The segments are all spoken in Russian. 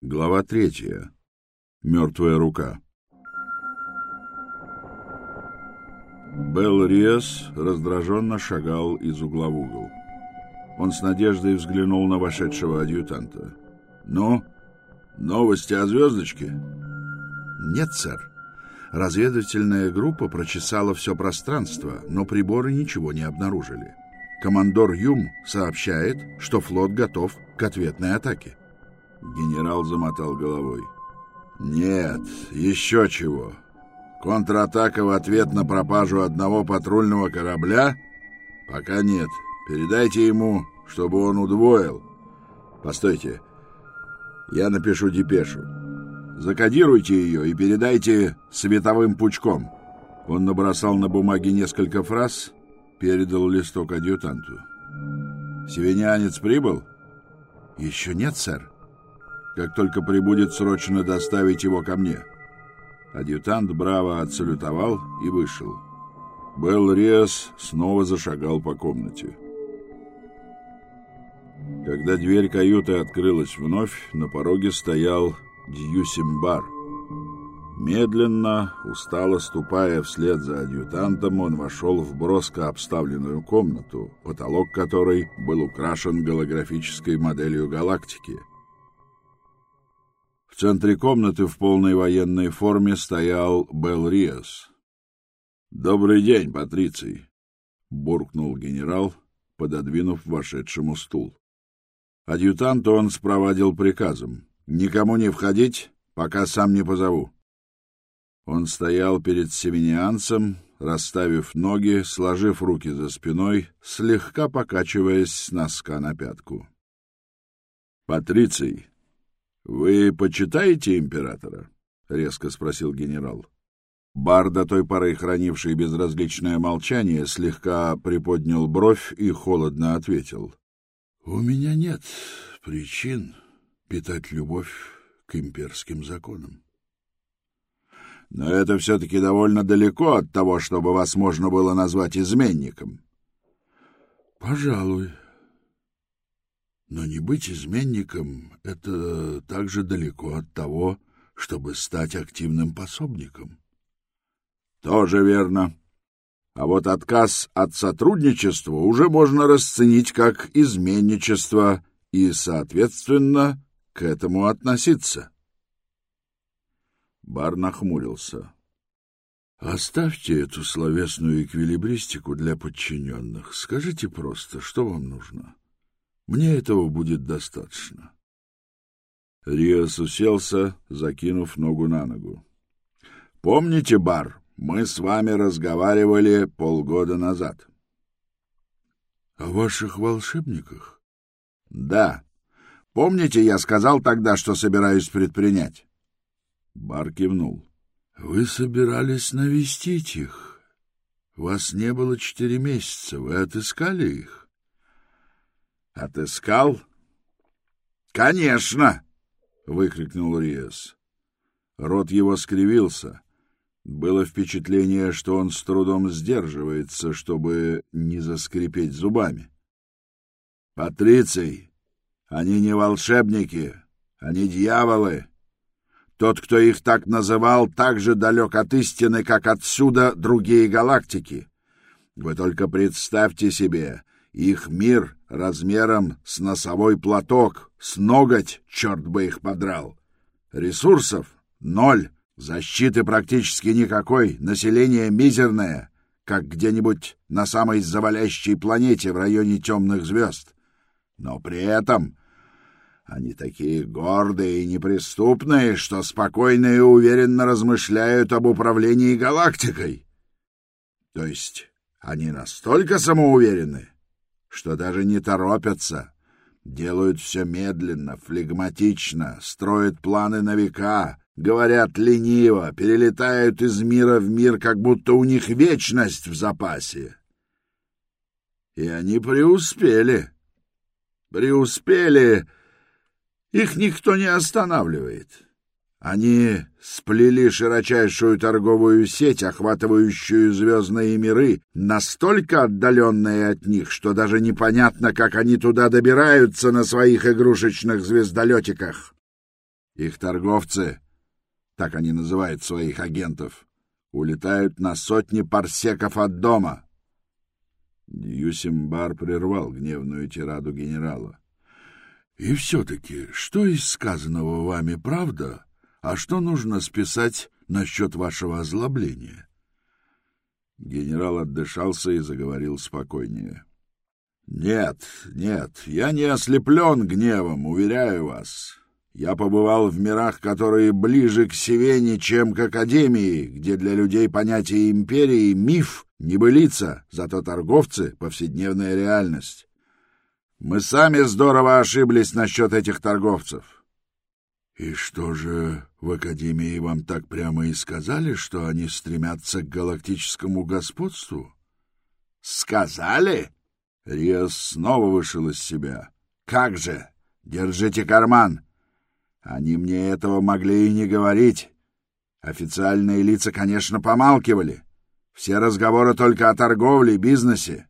Глава третья. Мертвая рука. Белл Риас раздраженно шагал из угла в угол. Он с надеждой взглянул на вошедшего адъютанта. «Ну, новости о звездочке?» «Нет, сэр. Разведывательная группа прочесала все пространство, но приборы ничего не обнаружили. Командор Юм сообщает, что флот готов к ответной атаке». Генерал замотал головой. «Нет, еще чего. Контратака в ответ на пропажу одного патрульного корабля? Пока нет. Передайте ему, чтобы он удвоил. Постойте, я напишу депешу. Закодируйте ее и передайте световым пучком». Он набросал на бумаге несколько фраз, передал листок адъютанту. «Севинянец прибыл?» «Еще нет, сэр». Как только прибудет, срочно доставить его ко мне. Адъютант браво отсалютовал и вышел. Белл Риас снова зашагал по комнате. Когда дверь каюты открылась вновь, на пороге стоял Дьюсимбар. Медленно, устало ступая вслед за адъютантом, он вошел в броско обставленную комнату, потолок которой был украшен голографической моделью галактики — в центре комнаты в полной военной форме стоял Белл Риас. «Добрый день, Патриций!» — буркнул генерал, пододвинув вошедшему стул. Адъютанта он спровадил приказом. «Никому не входить, пока сам не позову». Он стоял перед семенианцем, расставив ноги, сложив руки за спиной, слегка покачиваясь с носка на пятку. «Патриций!» «Вы почитаете императора?» — резко спросил генерал. Бар, до той поры хранивший безразличное молчание, слегка приподнял бровь и холодно ответил. «У меня нет причин питать любовь к имперским законам». «Но это все-таки довольно далеко от того, чтобы вас можно было назвать изменником». «Пожалуй», но не быть изменником — это также далеко от того, чтобы стать активным пособником. — Тоже верно. А вот отказ от сотрудничества уже можно расценить как изменничество и, соответственно, к этому относиться. Бар нахмурился. — Оставьте эту словесную эквилибристику для подчиненных. Скажите просто, что вам нужно. — мне этого будет достаточно. Риос уселся, закинув ногу на ногу. — Помните, Бар, мы с вами разговаривали полгода назад. — О ваших волшебниках? — Да. Помните, я сказал тогда, что собираюсь предпринять? Бар кивнул. — Вы собирались навестить их. Вас не было четыре месяца. Вы отыскали их? Отыскал? Конечно, выкрикнул Риас. Рот его скривился. Было впечатление, что он с трудом сдерживается, чтобы не заскрипеть зубами. Патриций, они не волшебники, они дьяволы. Тот, кто их так называл, так же далек от истины, как отсюда другие галактики. Вы только представьте себе, их мир размером с носовой платок, с ноготь, черт бы их подрал. Ресурсов — ноль, защиты практически никакой, население мизерное, как где-нибудь на самой завалящей планете в районе темных звезд. Но при этом они такие гордые и неприступные, что спокойно и уверенно размышляют об управлении галактикой. То есть они настолько самоуверены, что даже не торопятся, делают все медленно, флегматично, строят планы на века, говорят лениво, перелетают из мира в мир, как будто у них вечность в запасе. И они преуспели. Преуспели. Их никто не останавливает. Они сплели широчайшую торговую сеть, охватывающую звездные миры, настолько отдаленные от них, что даже непонятно, как они туда добираются на своих игрушечных звездолетиках. Их торговцы, так они называют своих агентов, улетают на сотни парсеков от дома. Дьюсимбар прервал гневную тираду генерала. — И все-таки, что из сказанного вами правда, а что нужно списать насчет вашего озлобления? Генерал отдышался и заговорил спокойнее. — Нет, нет, я не ослеплен гневом, уверяю вас. Я побывал в мирах, которые ближе к Севене, чем к Академии, где для людей понятие империи — миф, небылица, зато торговцы — повседневная реальность. Мы сами здорово ошиблись насчет этих торговцев. — И что же, в Академии вам так прямо и сказали, что они стремятся к галактическому господству? — Сказали? Риас снова вышел из себя. — Как же! Держите карман! — они мне этого могли и не говорить. Официальные лица, конечно, помалкивали. Все разговоры только о торговле, бизнесе.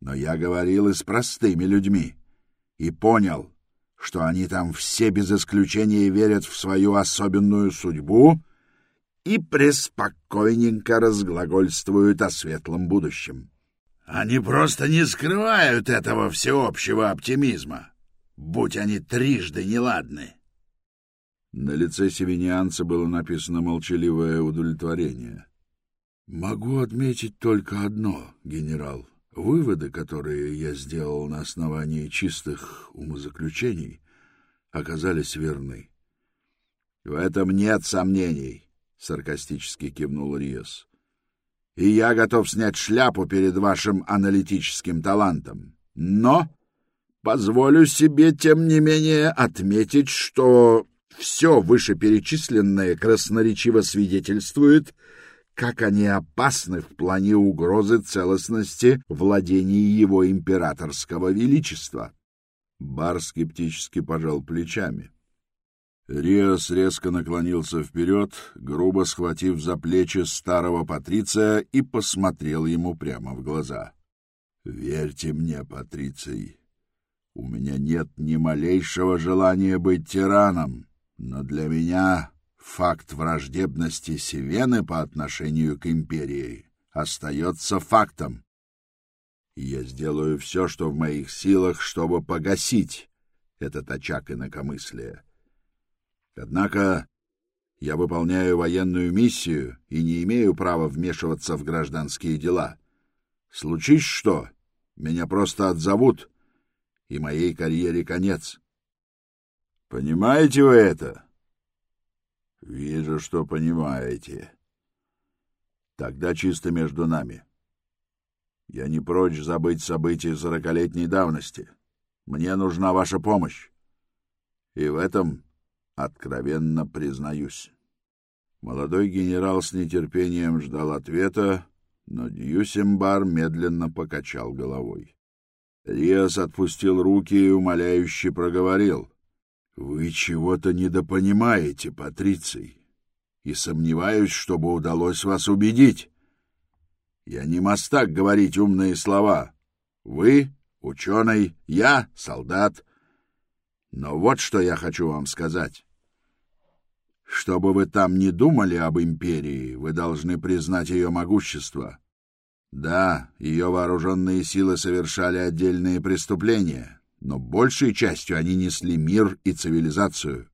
Но я говорил и с простыми людьми. И понял, что они там все без исключения верят в свою особенную судьбу и преспокойненько разглагольствуют о светлом будущем. Они просто не скрывают этого всеобщего оптимизма, будь они трижды неладны. На лице севинянца было написано молчаливое удовлетворение. «Могу отметить только одно, генерал. Выводы, которые я сделал на основании чистых умозаключений, оказались верны». «В этом нет сомнений», — саркастически кивнул Риос. «И я готов снять шляпу перед вашим аналитическим талантом. Но...» Позволю себе, тем не менее, отметить, что все вышеперечисленное красноречиво свидетельствует, как они опасны в плане угрозы целостности владений его императорского величества. Бар скептически пожал плечами. Риос резко наклонился вперед, грубо схватив за плечи старого патриция и посмотрел ему прямо в глаза. — Верьте мне, патриций, у меня нет ни малейшего желания быть тираном. Но для меня факт враждебности Севены по отношению к империи остается фактом. Я сделаю все, что в моих силах, чтобы погасить этот очаг инакомыслия. Однако я выполняю военную миссию и не имею права вмешиваться в гражданские дела. Случись что, меня просто отзовут, и моей карьере конец. Понимаете вы это? Вижу, что понимаете. Тогда чисто между нами. Я не прочь забыть события сорокалетней давности. Мне нужна ваша помощь. И в этом откровенно признаюсь. Молодой генерал с нетерпением ждал ответа, но Дьюсимбар медленно покачал головой. Риас отпустил руки и умоляюще проговорил. Вы чего-то недопонимаете, Патриций, и сомневаюсь, чтобы удалось вас убедить. Я не мастак говорить умные слова. Вы — ученый, я — солдат. Но вот что я хочу вам сказать. Чтобы вы там не думали об империи, вы должны признать ее могущество. Да, ее вооруженные силы совершали отдельные преступления, но большей частью они несли мир и цивилизацию.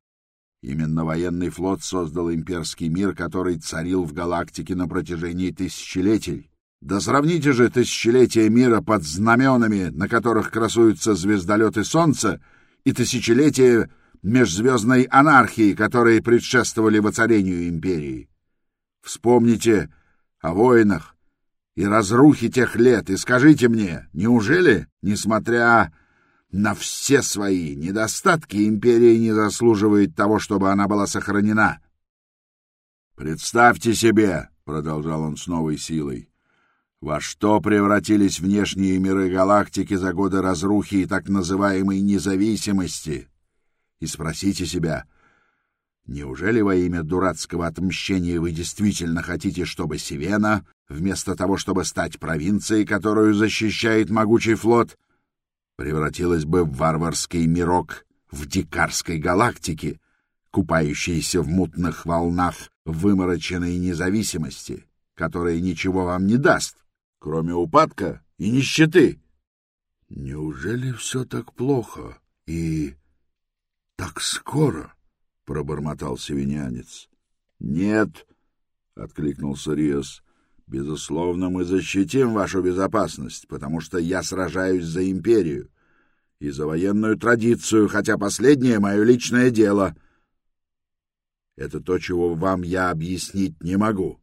Именно военный флот создал имперский мир, который царил в галактике на протяжении тысячелетий. Да сравните же тысячелетия мира под знаменами, на которых красуются звездолеты Солнца, и тысячелетия межзвездной анархии, которые предшествовали воцарению империи. Вспомните о войнах и разрухе тех лет, и скажите мне, неужели, несмотря на все свои недостатки империя не заслуживает того, чтобы она была сохранена. «Представьте себе», — продолжал он с новой силой, — «во что превратились внешние миры галактики за годы разрухи и так называемой независимости. И спросите себя, неужели во имя дурацкого отмщения вы действительно хотите, чтобы Севена, вместо того, чтобы стать провинцией, которую защищает могучий флот, превратилась бы в варварский мирок в дикарской галактике, купающиеся в мутных волнах вымороченной независимости, которая ничего вам не даст, кроме упадка и нищеты. Неужели все так плохо и так скоро? пробормотал севинянец. Нет, откликнулся Риос. Безусловно, мы защитим вашу безопасность, потому что я сражаюсь за империю и за военную традицию, хотя последнее мое личное дело. Это то, чего вам я объяснить не могу.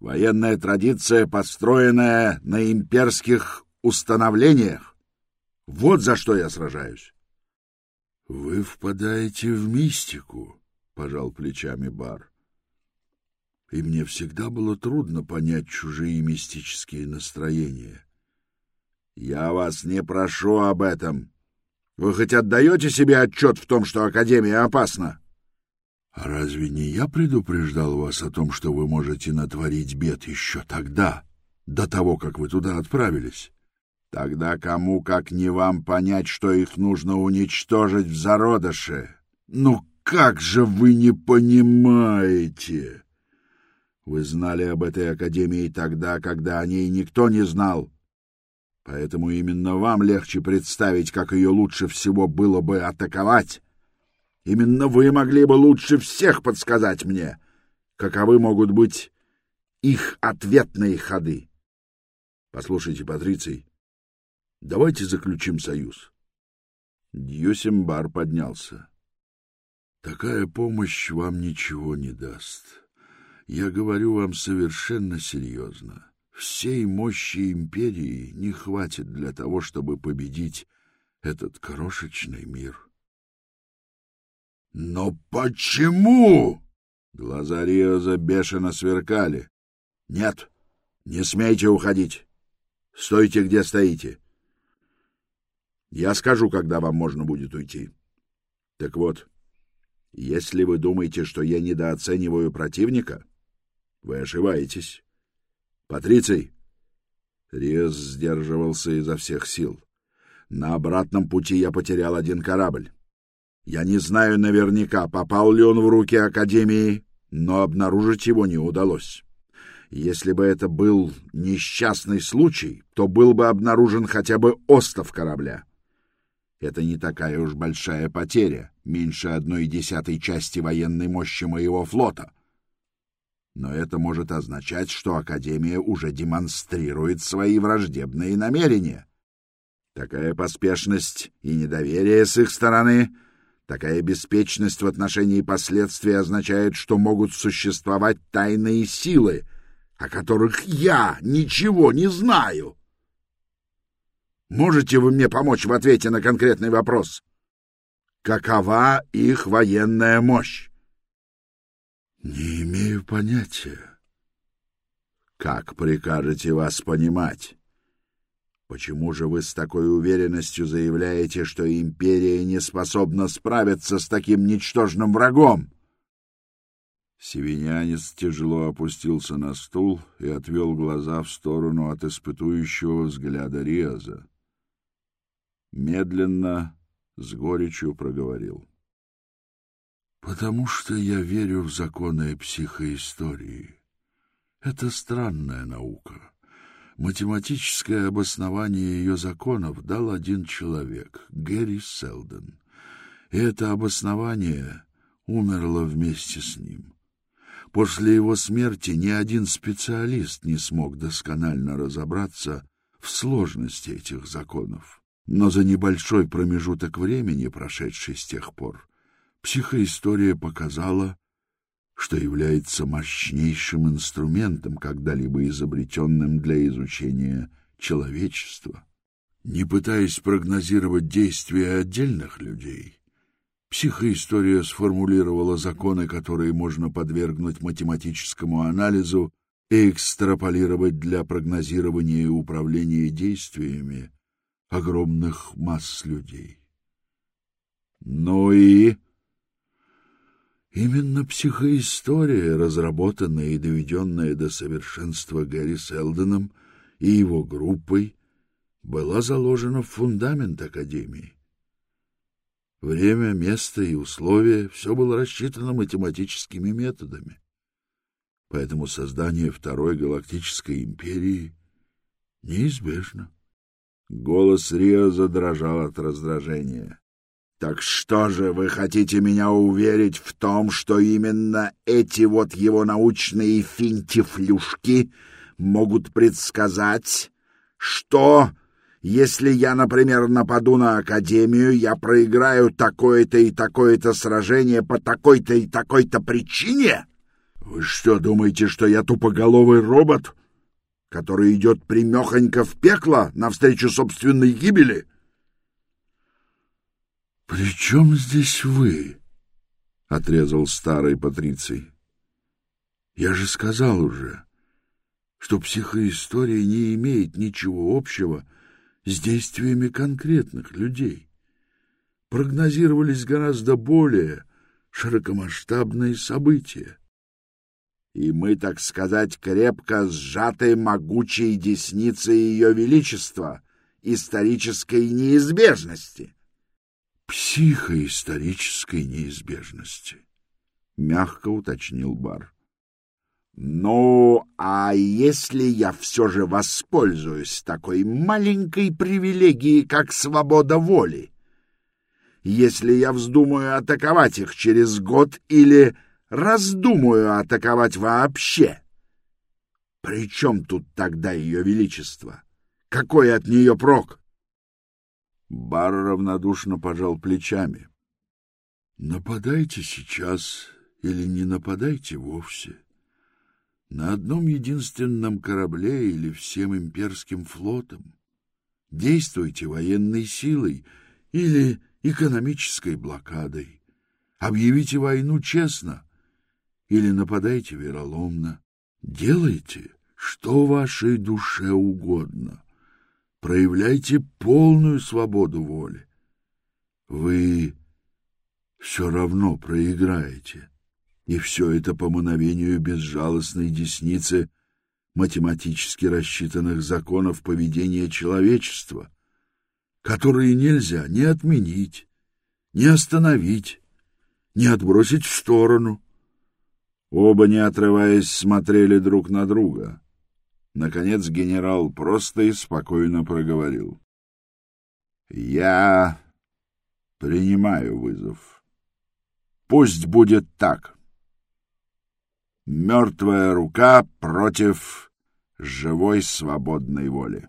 Военная традиция, построенная на имперских установлениях. Вот за что я сражаюсь. — Вы впадаете в мистику, — пожал плечами Бар. — И мне всегда было трудно понять чужие мистические настроения. — Я вас не прошу об этом. Вы хоть отдаете себе отчет в том, что Академия опасна? — А разве не я предупреждал вас о том, что вы можете натворить бед еще тогда, до того, как вы туда отправились? Тогда кому, как не вам, понять, что их нужно уничтожить в зародыше? Ну как же вы не понимаете? Вы знали об этой академии тогда, когда о ней никто не знал. Поэтому именно вам легче представить, как ее лучше всего было бы атаковать. Именно вы могли бы лучше всех подсказать мне, каковы могут быть их ответные ходы. Послушайте, Патриций, Давайте заключим союз. Дьюсимбар поднялся. Такая помощь вам ничего не даст. Я говорю вам совершенно серьезно. Всей мощи империи не хватит для того, чтобы победить этот крошечный мир. Но почему? Глаза Риоза бешено сверкали. Нет, не смейте уходить. Стойте, где стоите. Я скажу, когда вам можно будет уйти. Так вот, если вы думаете, что я недооцениваю противника, вы ошибаетесь. Патриций! Риос сдерживался изо всех сил. На обратном пути я потерял один корабль. Я не знаю наверняка, попал ли он в руки Академии, но обнаружить его не удалось. Если бы это был несчастный случай, то был бы обнаружен хотя бы остов корабля. Это не такая уж большая потеря, меньше одной десятой части военной мощи моего флота. Но это может означать, что Академия уже демонстрирует свои враждебные намерения. Такая поспешность и недоверие с их стороны, такая беспечность в отношении последствий означает, что могут существовать тайные силы, о которых я ничего не знаю. Можете вы мне помочь в ответе на конкретный вопрос? Какова их военная мощь? Не имею понятия. Как прикажете вас понимать? Почему же вы с такой уверенностью заявляете, что империя не способна справиться с таким ничтожным врагом? Севинянец тяжело опустился на стул и отвел глаза в сторону от испытующего взгляда Риаза медленно, с горечью проговорил. «Потому что я верю в законы психоистории. Это странная наука. Математическое обоснование ее законов дал один человек, Гэри Селден. И это обоснование умерло вместе с ним. После его смерти ни один специалист не смог досконально разобраться в сложности этих законов. Но за небольшой промежуток времени, прошедший с тех пор, психоистория показала, что является мощнейшим инструментом, когда-либо изобретенным для изучения человечества. Не пытаясь прогнозировать действия отдельных людей, психоистория сформулировала законы, которые можно подвергнуть математическому анализу и экстраполировать для прогнозирования и управления действиями, огромных масс людей. Ну и... Именно психоистория, разработанная и доведенная до совершенства Гэри Селденом и его группой, была заложена в фундамент Академии. Время, место и условия — все было рассчитано математическими методами. Поэтому создание Второй Галактической Империи неизбежно. Голос Рио задрожал от раздражения. «Так что же, вы хотите меня уверить в том, что именно эти вот его научные финтифлюшки могут предсказать, что, если я, например, нападу на Академию, я проиграю такое-то и такое-то сражение по такой-то и такой-то причине? Вы что, думаете, что я тупоголовый робот, который идет примехонько в пекло навстречу собственной гибели?» — При чем здесь вы? — отрезал старый Патриций. — Я же сказал уже, что психоистория не имеет ничего общего с действиями конкретных людей. Прогнозировались гораздо более широкомасштабные события. И мы, так сказать, крепко сжаты могучей десницей Ее Величества, исторической неизбежности психоисторической неизбежности, — мягко уточнил Бар. — Ну, а если я все же воспользуюсь такой маленькой привилегией, как свобода воли? Если я вздумаю атаковать их через год или раздумаю атаковать вообще? При чем тут тогда ее величество? Какой от нее прок? — Бар равнодушно пожал плечами. Нападайте сейчас или не нападайте вовсе. На одном единственном корабле или всем имперским флотом. Действуйте военной силой или экономической блокадой. Объявите войну честно или нападайте вероломно. Делайте, что вашей душе угодно проявляйте полную свободу воли. Вы все равно проиграете, и все это по мановению безжалостной десницы математически рассчитанных законов поведения человечества, которые нельзя ни отменить, ни остановить, ни отбросить в сторону. Оба, не отрываясь, смотрели друг на друга. Наконец генерал просто и спокойно проговорил. «Я принимаю вызов. Пусть будет так. Мертвая рука против живой свободной воли».